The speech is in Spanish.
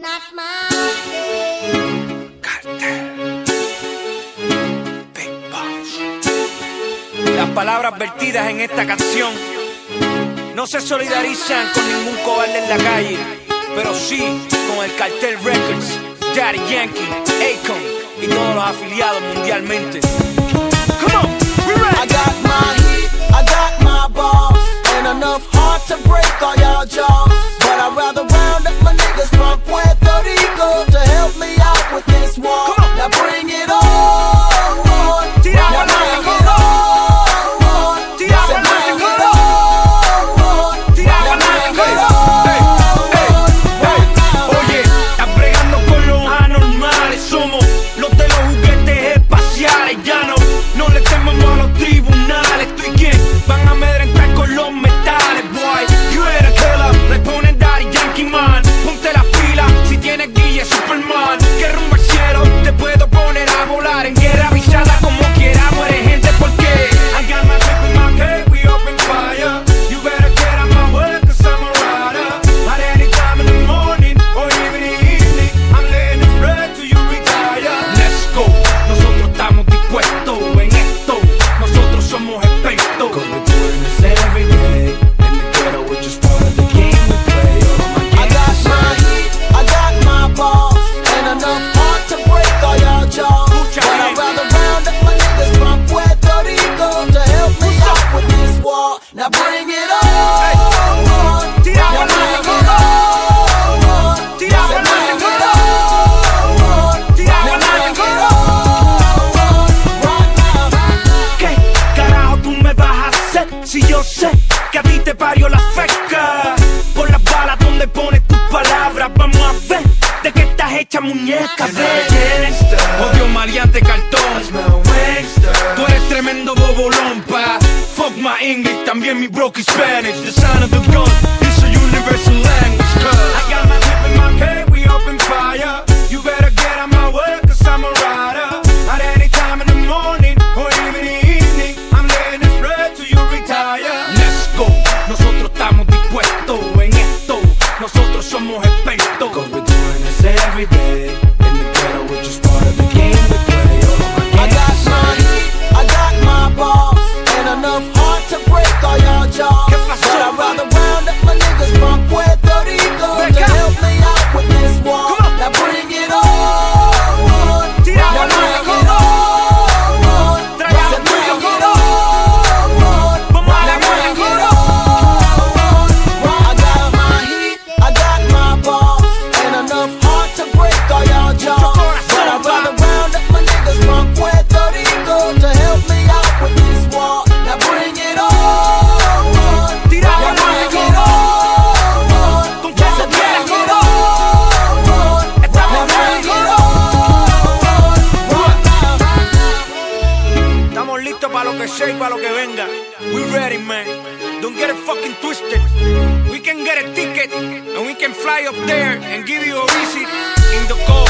Not my Big Boss. Las palabras vertidas en esta canción no se solidarizan con ningún cobarde en la calle, pero sí con el cartel Records, Daddy Yankee, Akon y todos los afiliados mundialmente. Come on, we ready. I got my heat, I got my balls, and enough heart to break all y'all jaws. But I'd rather round up my niggas from Puerto every day. In the ghetto, just part of the game we play. I got my heat, I got my balls, and to break all y'all jaws. But I'd rather round up my niggas from Puerto Rico to help me out with this. Now bring it on. Hecha muñeca, ve. Odio maleante cartón. Tú eres tremendo bobolón, pa. Fuck my English, también mi broken Spanish. The sound of the gun is a universal language. Cause I got my grip in my cake, we open fire. You better get out my way, cause I'm a rider. At any time in the morning or even the evening, I'm letting it spread till you retire. Let's go, nosotros estamos dispuestos en esto. Nosotros somos expertos. We ready, man. Don't get it fucking twisted. We can get a ticket and we can fly up there and give you a visit in the cold.